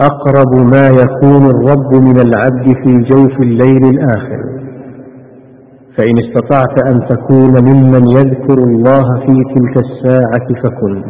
أقرب ما يكون الرب من العبد في جوف الليل الآخر. فإن استطعت أن تكون ممن يذكر الله في تلك الساعة فكن.